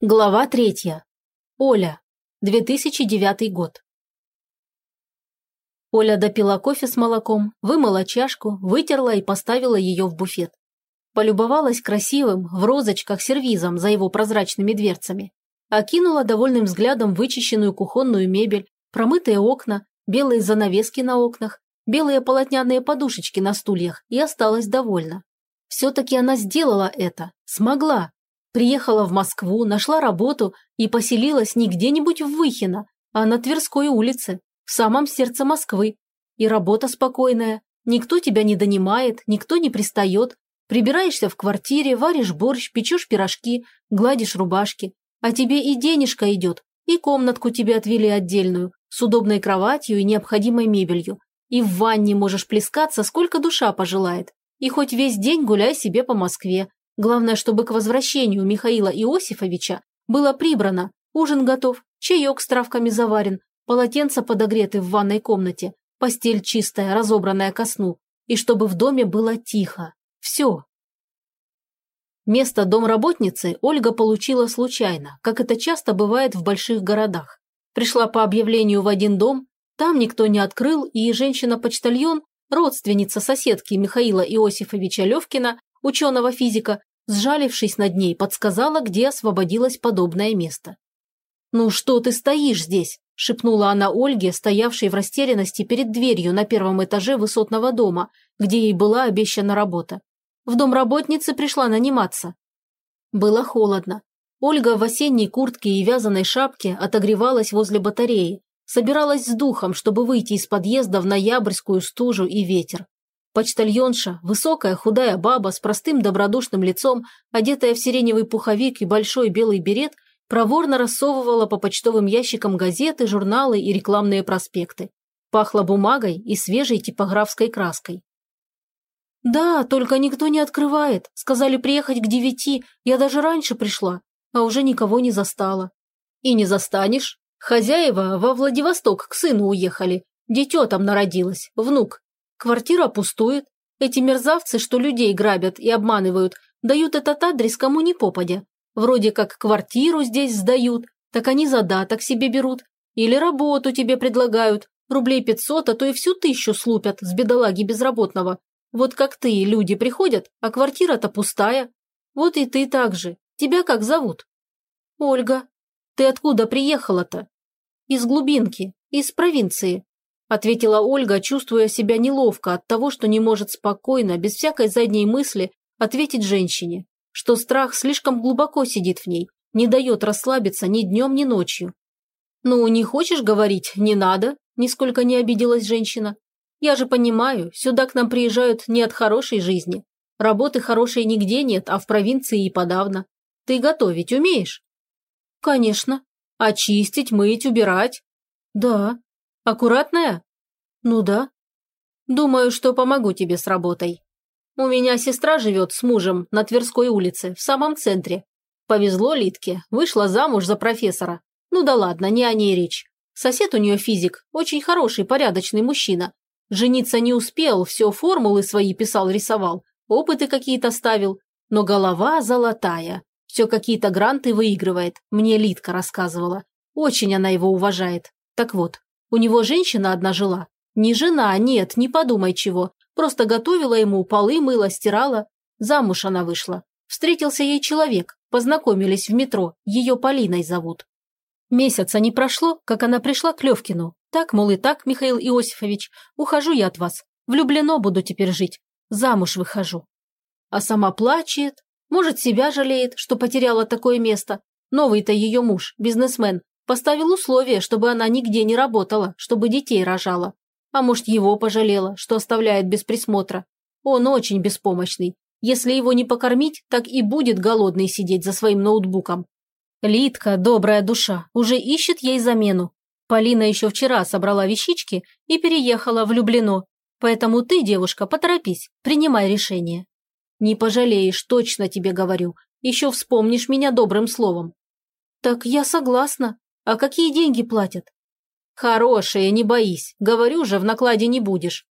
Глава третья. Оля. 2009 год. Оля допила кофе с молоком, вымыла чашку, вытерла и поставила ее в буфет. Полюбовалась красивым, в розочках сервизом за его прозрачными дверцами. Окинула довольным взглядом вычищенную кухонную мебель, промытые окна, белые занавески на окнах, белые полотняные подушечки на стульях и осталась довольна. Все-таки она сделала это, смогла, Приехала в Москву, нашла работу и поселилась не где-нибудь в Выхино, а на Тверской улице, в самом сердце Москвы. И работа спокойная, никто тебя не донимает, никто не пристает. Прибираешься в квартире, варишь борщ, печешь пирожки, гладишь рубашки. А тебе и денежка идет, и комнатку тебе отвели отдельную, с удобной кроватью и необходимой мебелью. И в ванне можешь плескаться, сколько душа пожелает. И хоть весь день гуляй себе по Москве, Главное, чтобы к возвращению Михаила Иосифовича было прибрано, ужин готов, чаек с травками заварен, полотенца подогреты в ванной комнате, постель чистая, разобранная ко сну, и чтобы в доме было тихо. Все. Место домработницы Ольга получила случайно, как это часто бывает в больших городах. Пришла по объявлению в один дом, там никто не открыл, и женщина-почтальон, родственница соседки Михаила Иосифовича Левкина, ученого-физика, сжалившись над ней, подсказала, где освободилось подобное место. «Ну что ты стоишь здесь?» – шепнула она Ольге, стоявшей в растерянности перед дверью на первом этаже высотного дома, где ей была обещана работа. В дом работницы пришла наниматься. Было холодно. Ольга в осенней куртке и вязаной шапке отогревалась возле батареи, собиралась с духом, чтобы выйти из подъезда в ноябрьскую стужу и ветер. Почтальонша, высокая худая баба с простым добродушным лицом, одетая в сиреневый пуховик и большой белый берет, проворно рассовывала по почтовым ящикам газеты, журналы и рекламные проспекты. Пахло бумагой и свежей типографской краской. «Да, только никто не открывает. Сказали приехать к девяти. Я даже раньше пришла, а уже никого не застала». «И не застанешь. Хозяева во Владивосток к сыну уехали. Дитё там народилось, внук. Квартира пустует. Эти мерзавцы, что людей грабят и обманывают, дают этот адрес кому ни попадя. Вроде как квартиру здесь сдают, так они задаток себе берут. Или работу тебе предлагают. Рублей пятьсот, а то и всю тысячу слупят с бедолаги безработного. Вот как ты, люди приходят, а квартира-то пустая. Вот и ты так же. Тебя как зовут? Ольга. Ты откуда приехала-то? Из глубинки, из провинции ответила Ольга, чувствуя себя неловко от того, что не может спокойно, без всякой задней мысли, ответить женщине, что страх слишком глубоко сидит в ней, не дает расслабиться ни днем, ни ночью. «Ну, не хочешь говорить, не надо», – нисколько не обиделась женщина. «Я же понимаю, сюда к нам приезжают не от хорошей жизни. Работы хорошей нигде нет, а в провинции и подавно. Ты готовить умеешь?» «Конечно. Очистить, мыть, убирать?» «Да. Аккуратная? Ну да. Думаю, что помогу тебе с работой. У меня сестра живет с мужем на Тверской улице, в самом центре. Повезло Литке, вышла замуж за профессора. Ну да ладно, не о ней речь. Сосед у нее физик, очень хороший, порядочный мужчина. Жениться не успел, все формулы свои писал-рисовал, опыты какие-то ставил. Но голова золотая. Все какие-то гранты выигрывает, мне Литка рассказывала. Очень она его уважает. Так вот, у него женщина одна жила. Не жена, нет, не подумай чего. Просто готовила ему, полы мыла, стирала. Замуж она вышла. Встретился ей человек. Познакомились в метро. Ее Полиной зовут. Месяца не прошло, как она пришла к Левкину. Так, мол, и так, Михаил Иосифович, ухожу я от вас. Влюблено буду теперь жить. Замуж выхожу. А сама плачет. Может, себя жалеет, что потеряла такое место. Новый-то ее муж, бизнесмен, Поставил условие, чтобы она нигде не работала, чтобы детей рожала. А может, его пожалела, что оставляет без присмотра. Он очень беспомощный. Если его не покормить, так и будет голодный сидеть за своим ноутбуком. Литка, добрая душа, уже ищет ей замену. Полина еще вчера собрала вещички и переехала в Люблино. Поэтому ты, девушка, поторопись, принимай решение. Не пожалеешь, точно тебе говорю. Еще вспомнишь меня добрым словом. Так я согласна, а какие деньги платят? Хорошие, не боись. Говорю же, в накладе не будешь.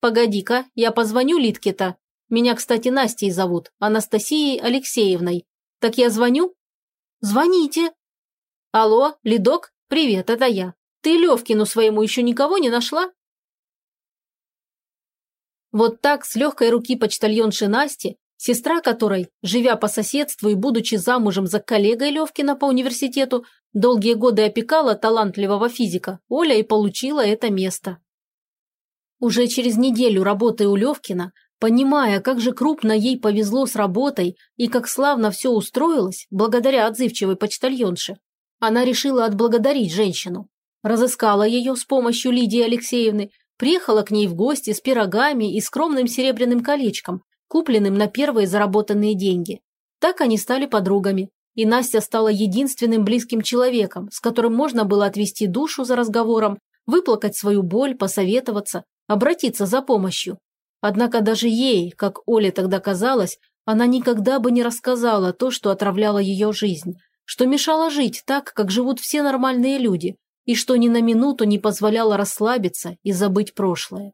Погоди-ка, я позвоню Литке-то. Меня, кстати, Настей зовут, Анастасией Алексеевной. Так я звоню? Звоните. Алло, Ледок? Привет, это я. Ты Левкину своему еще никого не нашла? Вот так с легкой руки почтальонши Насти, сестра которой, живя по соседству и будучи замужем за коллегой Левкина по университету, долгие годы опекала талантливого физика, Оля и получила это место. Уже через неделю работы у Левкина, понимая, как же крупно ей повезло с работой и как славно все устроилось, благодаря отзывчивой почтальонше, она решила отблагодарить женщину. Разыскала ее с помощью Лидии Алексеевны, приехала к ней в гости с пирогами и скромным серебряным колечком, купленным на первые заработанные деньги. Так они стали подругами, и Настя стала единственным близким человеком, с которым можно было отвести душу за разговором, выплакать свою боль, посоветоваться, обратиться за помощью. Однако даже ей, как Оле тогда казалось, она никогда бы не рассказала то, что отравляло ее жизнь, что мешало жить так, как живут все нормальные люди, и что ни на минуту не позволяло расслабиться и забыть прошлое.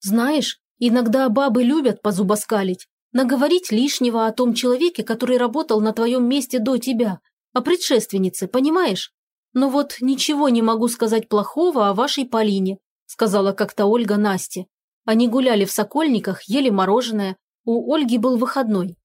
Знаешь, иногда бабы любят позубоскалить, наговорить лишнего о том человеке, который работал на твоем месте до тебя, о предшественнице, понимаешь? Но вот ничего не могу сказать плохого о вашей Полине, сказала как-то Ольга Насте. Они гуляли в Сокольниках, ели мороженое. У Ольги был выходной.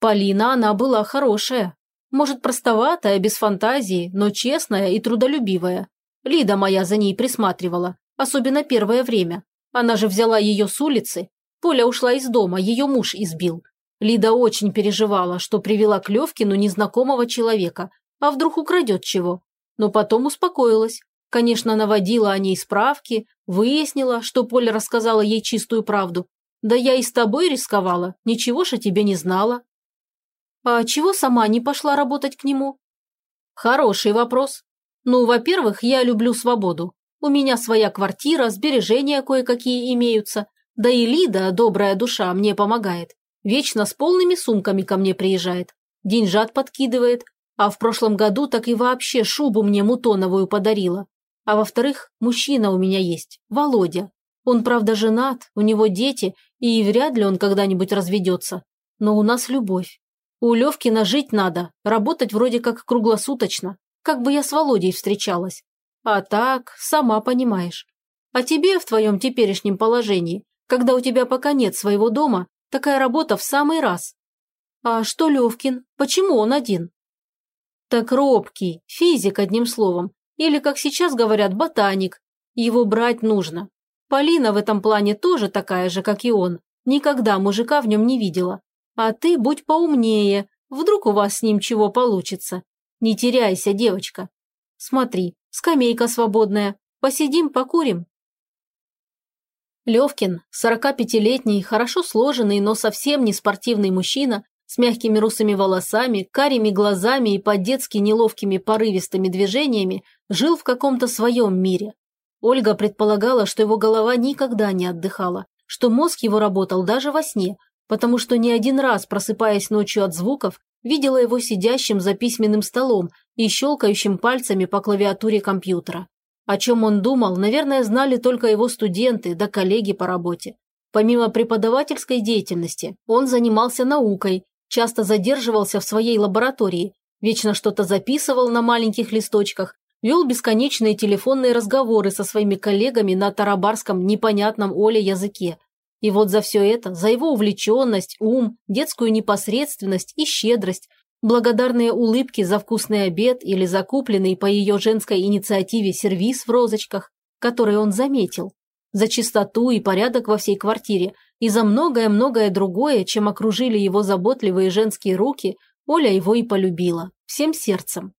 Полина она была хорошая. Может, простоватая, без фантазии, но честная и трудолюбивая. Лида моя за ней присматривала, особенно первое время. Она же взяла ее с улицы. Поля ушла из дома, ее муж избил. Лида очень переживала, что привела к Левкину незнакомого человека, а вдруг украдет чего. Но потом успокоилась. Конечно, наводила о ней справки, выяснила, что Поля рассказала ей чистую правду. Да я и с тобой рисковала, ничего ж о тебе не знала. А чего сама не пошла работать к нему? Хороший вопрос. Ну, во-первых, я люблю свободу. У меня своя квартира, сбережения кое-какие имеются. Да и Лида, добрая душа, мне помогает. Вечно с полными сумками ко мне приезжает. Деньжат подкидывает. А в прошлом году так и вообще шубу мне мутоновую подарила. А во-вторых, мужчина у меня есть, Володя. Он, правда, женат, у него дети, и вряд ли он когда-нибудь разведется. Но у нас любовь. У Левкина жить надо, работать вроде как круглосуточно, как бы я с Володей встречалась. А так, сама понимаешь. А тебе в твоем теперешнем положении, когда у тебя пока нет своего дома, такая работа в самый раз. А что Левкин? Почему он один? Так робкий, физик, одним словом, или, как сейчас говорят, ботаник. Его брать нужно. Полина в этом плане тоже такая же, как и он. Никогда мужика в нем не видела. А ты будь поумнее. Вдруг у вас с ним чего получится. Не теряйся, девочка. Смотри, скамейка свободная. Посидим, покурим. Левкин, 45-летний, хорошо сложенный, но совсем не спортивный мужчина, с мягкими русыми волосами, карими глазами и по-детски неловкими порывистыми движениями, жил в каком-то своем мире. Ольга предполагала, что его голова никогда не отдыхала, что мозг его работал даже во сне, потому что не один раз, просыпаясь ночью от звуков, видела его сидящим за письменным столом и щелкающим пальцами по клавиатуре компьютера. О чем он думал, наверное, знали только его студенты да коллеги по работе. Помимо преподавательской деятельности, он занимался наукой, часто задерживался в своей лаборатории, вечно что-то записывал на маленьких листочках, вел бесконечные телефонные разговоры со своими коллегами на тарабарском непонятном Оле языке. И вот за все это, за его увлеченность, ум, детскую непосредственность и щедрость, благодарные улыбки за вкусный обед или закупленный по ее женской инициативе сервиз в розочках, который он заметил, за чистоту и порядок во всей квартире и за многое-многое другое, чем окружили его заботливые женские руки, Оля его и полюбила, всем сердцем.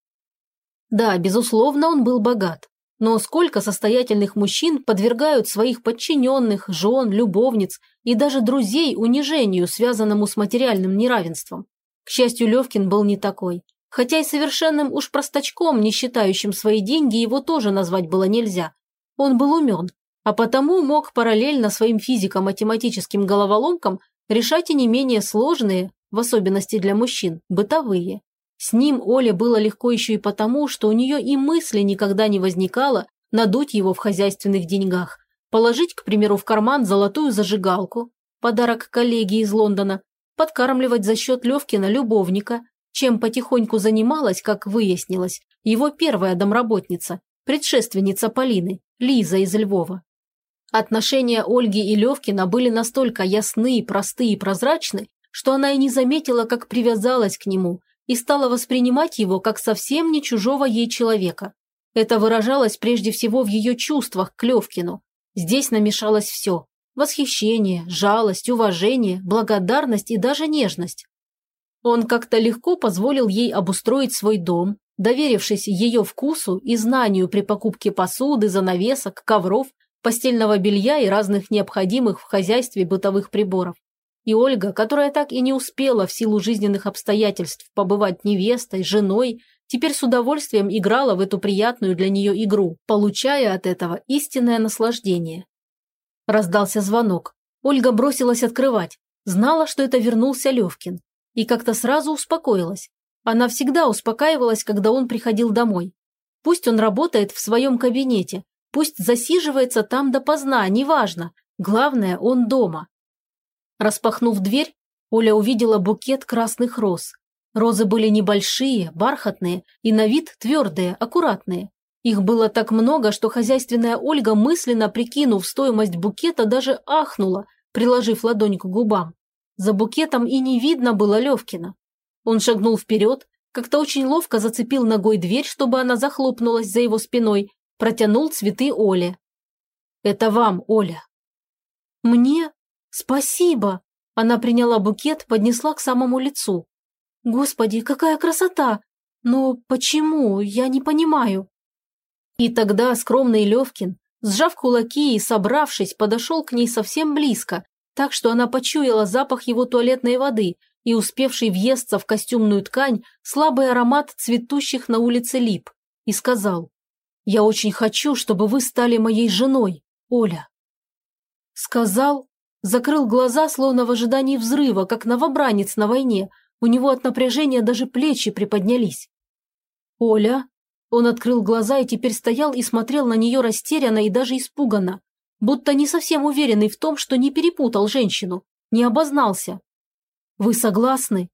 Да, безусловно, он был богат. Но сколько состоятельных мужчин подвергают своих подчиненных, жен, любовниц и даже друзей унижению, связанному с материальным неравенством. К счастью, Левкин был не такой. Хотя и совершенным уж простачком, не считающим свои деньги, его тоже назвать было нельзя. Он был умен, а потому мог параллельно своим физико-математическим головоломкам решать и не менее сложные, в особенности для мужчин, бытовые. С ним Оле было легко еще и потому, что у нее и мысли никогда не возникало надуть его в хозяйственных деньгах, положить, к примеру, в карман золотую зажигалку, подарок коллеге из Лондона, подкармливать за счет Левкина любовника, чем потихоньку занималась, как выяснилось, его первая домработница, предшественница Полины, Лиза из Львова. Отношения Ольги и Левкина были настолько ясны, просты и прозрачны, что она и не заметила, как привязалась к нему и стала воспринимать его как совсем не чужого ей человека. Это выражалось прежде всего в ее чувствах к Левкину. Здесь намешалось все – восхищение, жалость, уважение, благодарность и даже нежность. Он как-то легко позволил ей обустроить свой дом, доверившись ее вкусу и знанию при покупке посуды, занавесок, ковров, постельного белья и разных необходимых в хозяйстве бытовых приборов. И Ольга, которая так и не успела в силу жизненных обстоятельств побывать невестой, женой, теперь с удовольствием играла в эту приятную для нее игру, получая от этого истинное наслаждение. Раздался звонок. Ольга бросилась открывать. Знала, что это вернулся Левкин. И как-то сразу успокоилась. Она всегда успокаивалась, когда он приходил домой. Пусть он работает в своем кабинете, пусть засиживается там допоздна, неважно. Главное, он дома. Распахнув дверь, Оля увидела букет красных роз. Розы были небольшие, бархатные и на вид твердые, аккуратные. Их было так много, что хозяйственная Ольга, мысленно прикинув стоимость букета, даже ахнула, приложив ладонь к губам. За букетом и не видно было Левкина. Он шагнул вперед, как-то очень ловко зацепил ногой дверь, чтобы она захлопнулась за его спиной, протянул цветы Оле. «Это вам, Оля». «Мне? Спасибо!» Она приняла букет, поднесла к самому лицу. «Господи, какая красота! Но почему? Я не понимаю». И тогда скромный Левкин, сжав кулаки и собравшись, подошел к ней совсем близко, так что она почуяла запах его туалетной воды и успевший въесться в костюмную ткань слабый аромат цветущих на улице лип, и сказал, «Я очень хочу, чтобы вы стали моей женой, Оля». Сказал, закрыл глаза, словно в ожидании взрыва, как новобранец на войне, у него от напряжения даже плечи приподнялись. «Оля?» Он открыл глаза и теперь стоял и смотрел на нее растерянно и даже испуганно, будто не совсем уверенный в том, что не перепутал женщину, не обознался, «Вы согласны?»